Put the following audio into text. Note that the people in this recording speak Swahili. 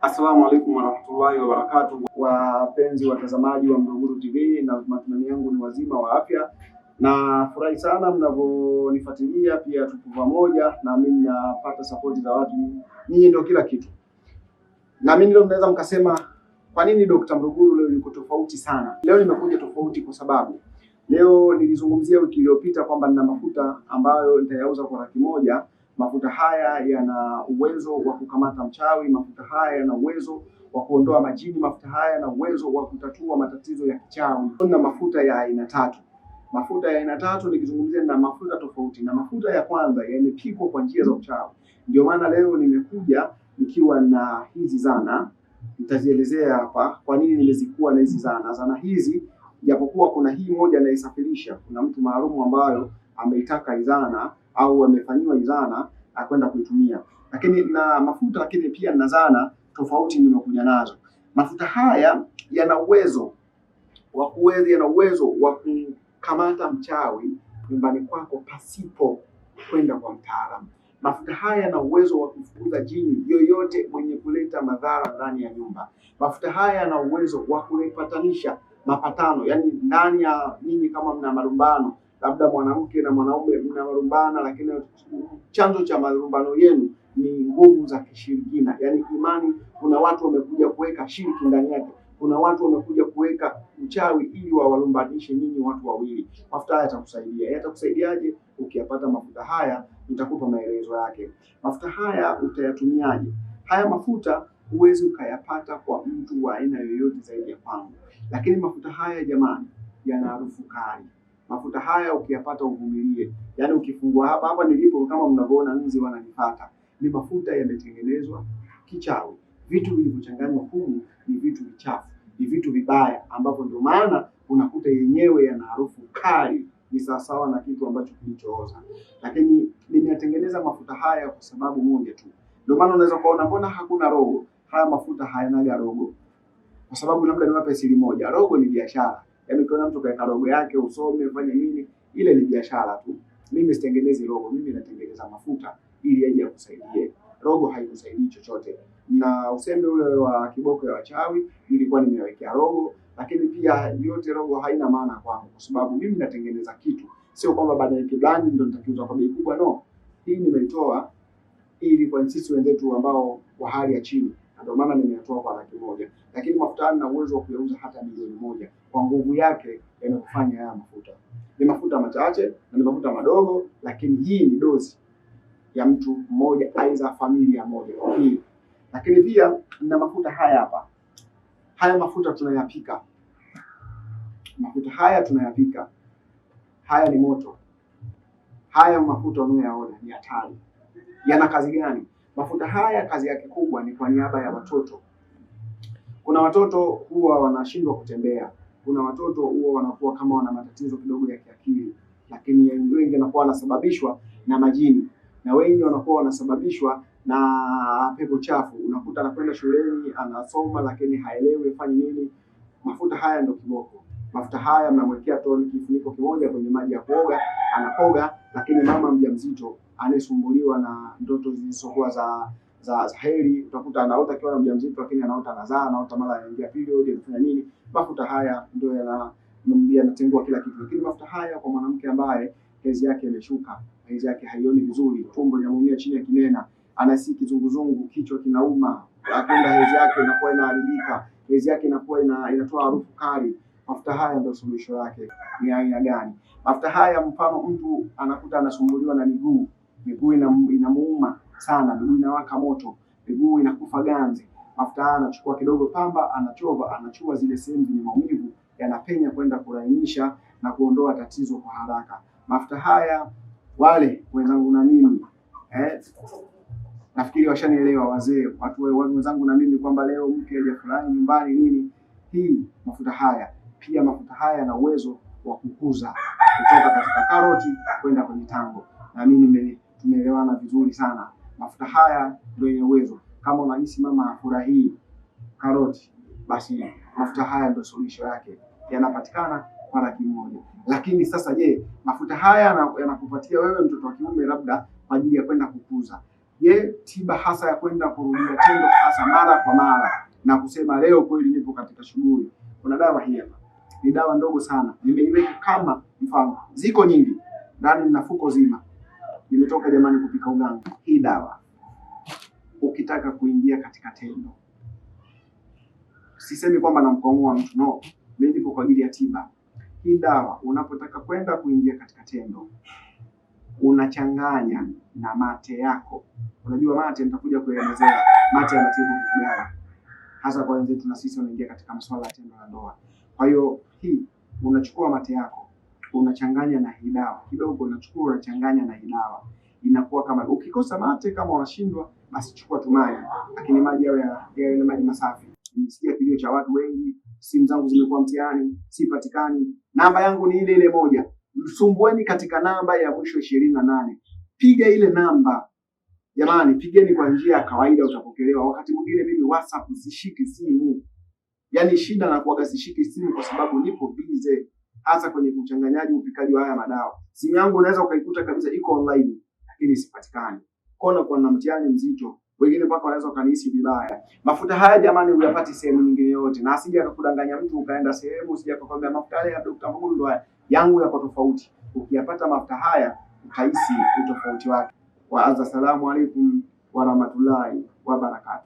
Assalamu alaikum warahmatullahi wabarakatuh, wapenzi watazamaji wa Mluguru TV, na matumaini yangu ni wazima wa afya. na furahi sana mnavyonifuatilia, pia tupo pamoja, na mimi napata sapoti za watu. Nyinyi ndio kila kitu, na mimi leo mnaweza mkasema kwa nini Dr. Mluguru leo yuko tofauti sana. Leo nimekuja tofauti kwa sababu leo nilizungumzia wiki iliyopita kwamba nina mafuta ambayo nitayauza kwa laki moja. Mafuta haya yana uwezo wa kukamata mchawi. Mafuta haya yana uwezo wa kuondoa majini. Mafuta haya yana uwezo wa kutatua matatizo ya kichawi. Na mafuta ya aina tatu. Mafuta ya aina tatu nikizungumzia na mafuta tofauti, na mafuta ya kwanza yamepikwa kwa njia za uchawi. Ndio maana leo nimekuja nikiwa na hizi zana, nitazielezea hapa kwa nini nimezikuwa na hizi zana. Zana hizi japokuwa kuna hii moja naisafirisha, kuna mtu maalumu ambayo ameitaka izana au amefanyiwa izana akwenda kuitumia, lakini na mafuta, lakini pia na zana tofauti nimekuja nazo. Mafuta haya yana uwezo wa kuweza, yana uwezo wa kukamata mchawi nyumbani kwako pasipo kwenda kwa mtaalamu. Mafuta haya yana uwezo wa kufukuza jini yoyote mwenye kuleta madhara ndani ya nyumba. Mafuta haya yana uwezo wa kupatanisha mapatano, yani ndani ya nyinyi kama mna malumbano labda mwanamke na mwanaume mna marumbana, lakini chanzo cha marumbano yenu ni nguvu za kishirikina, yaani imani. Kuna watu wamekuja kuweka shiriki ndani yake, kuna watu wamekuja kuweka uchawi ili wawalumbanishe nyinyi watu wawili. Mafuta haya yatakusaidia. Yatakusaidiaje? Ukiyapata mafuta haya, nitakupa maelezo yake. Mafuta haya utayatumiaje? Haya mafuta huwezi ukayapata kwa mtu wa aina yoyote zaidi ya kwangu, lakini mafuta haya jamani, yana harufu kali mafuta haya ukiyapata uvumilie. Yaani ukifungua hapa hapa nilipo, kama mnavyoona nzi wananipata, ni mafuta yametengenezwa kichawi. Vitu vilivyochanganywa humu ni vitu vichafu, ni vitu vibaya, ambapo ndio maana unakuta yenyewe yana harufu kali, ni sawasawa na kitu ambacho kilichooza. Lakini nimeyatengeneza mafuta haya kwa sababu moja tu, ndio maana unaweza kuona mbona hakuna rogo. Haya mafuta hayanaga rogo, kwa sababu labda niwape siri moja, rogo ni biashara Yaani ukiona mtu kaweka logo yake usome ufanye nini, ile ni biashara tu. Mimi sitengenezi logo, mimi natengeneza mafuta ili aje akusaidie. Logo haikusaidii chochote, na usembe ule wa kiboko ya wachawi nilikuwa nimewekea rogo, lakini pia yote rogo haina maana kwangu, kwa sababu mimi natengeneza kitu, sio kwamba baada ya kibrandi ndio nitakiuza kwa bei kubwa. No, hii nimeitoa ili kwa sisi wenzetu ambao wa hali ya chini ndio maana nimeyatoa kwa laki moja, lakini mafuta na uwezo wa kuyauza hata milioni moja kwa nguvu yake yanayofanya haya mafuta. Ni mafuta machache na ni mafuta madogo, lakini hii ni dozi ya mtu mmoja, aidha familia moja hii. Lakini pia na mafuta haya hapa. Haya mafuta tunayapika, mafuta haya tunayapika. Haya ni moto. Haya mafuta unayoyaona ni hatari. Yana kazi gani? Mafuta haya kazi yake kubwa ni kwa niaba ya watoto. Kuna watoto huwa wanashindwa kutembea, kuna watoto huwa wanakuwa kama wana matatizo kidogo ya kiakili, lakini wengi wanakuwa wanasababishwa na majini na wengi wanakuwa wanasababishwa na pepo chafu. Unakuta anakwenda shuleni anasoma, lakini haelewi afanye nini. Mafuta haya ndio kiboko. Mafuta haya mnamwekea toni kifuniko kimoja kwenye maji ya kuoga, anakoga. Lakini mama mjamzito anayesumbuliwa na ndoto zisizokuwa za za za heri, utakuta anaota akiwa na mjamzito, lakini anaota anazaa, anaota mara anaingia period, anafanya nini. Mafuta haya ndio yana yanatengua kila kitu. Lakini mafuta haya kwa mwanamke ambaye hedhi yake imeshuka, hedhi yake haioni vizuri, tumbo linamuumia chini ya kinena, anasi kizunguzungu, kichwa kinauma, akenda hedhi yake inakuwa inaharibika, hedhi yake inakuwa ina, inatoa harufu kali. Mafuta haya ndio suluhisho yake. Ni aina gani mafuta haya? Mfano mtu anakuta anasumbuliwa na miguu miguu inamuuma sana, miguu inawaka moto, miguu inakufa ganzi. Mafuta haya anachukua kidogo pamba, anachova, anachua zile sehemu zenye maumivu, yanapenya kwenda kulainisha na kuondoa tatizo kwa haraka. Mafuta haya wale wenzangu na mimi eh, nafikiri washanielewa wazee, watu wenzangu na mimi kwamba leo mke aje fulani nyumbani nini, hii mafuta haya pia, mafuta haya yana uwezo wa kukuza kutoka katika karoti kwenda kwenye tango, na mimi tumeelewana vizuri sana. Mafuta haya ndio yenye uwezo. Kama unahisi mama afurahii karoti, basi mafuta haya ndio suluhisho yake, yanapatikana kwa laki moja. Lakini sasa, je, mafuta haya yanakupatia wewe mtoto wa kiume labda kwa ajili ya kwenda kukuza, Je, tiba hasa ya kwenda kurudia tendo hasa mara kwa mara na kusema leo kweli nipo katika shughuli. Kuna dawa hii hapa, ni dawa ndogo sana, nimeiweka kama mfano, ziko nyingi ndani, na fuko zima. Nimetoka jamani kupika uganga. Hii dawa ukitaka kuingia katika tendo, sisemi kwamba namkomoa mtu, no, mimi nipo kwa ajili ya tiba. Hii dawa unapotaka kwenda kuingia katika tendo unachanganya na mate yako. Unajua mate, nitakuja kuelezea mate yanatibu vitu gani hasa kwa wenzetu na sisi wanaingia katika masuala ya tendo la ndoa. Kwa hiyo hii unachukua mate yako unachanganya na hii dawa kidogo, unachukua unachanganya na hii dawa, inakuwa kama ukikosa mate, kama unashindwa basi chukua tu maji, lakini maji yao ya yale maji masafi. Nimesikia kilio cha watu wengi, simu zangu zimekuwa mtihani, sipatikani. Namba yangu ni ile ile moja, msumbueni katika namba ya mwisho ishirini na nane. Piga ile namba Jamani, pigeni kwa njia ya kawaida, utapokelewa. Wakati mwingine mimi WhatsApp sishiki simu, yaani shida na kuaga sishiki simu kwa sababu nipo busy, hasa kwenye uchanganyaji, upikaji wa haya madawa. Simu yangu unaweza ukaikuta kabisa iko online, lakini sipatikani. Kona kwa na mtihani mzito, wengine mpaka wanaweza kanihisi vibaya. Mafuta haya jamani, uyapati sehemu nyingine yote, na asije akakudanganya mtu ukaenda sehemu usije akakwambia mafuta haya ya Dr. Mbulu ndo yangu yako tofauti. Ukiyapata mafuta haya utahisi utofauti wake. Wa assalamu alaikum warahmatullahi wabarakatuh.